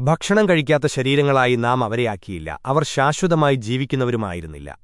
ഭക്ഷണം കഴിക്കാത്ത ശരീരങ്ങളായി നാം അവരെയാക്കിയില്ല അവർ ശാശ്വതമായി ജീവിക്കുന്നവരുമായിരുന്നില്ല.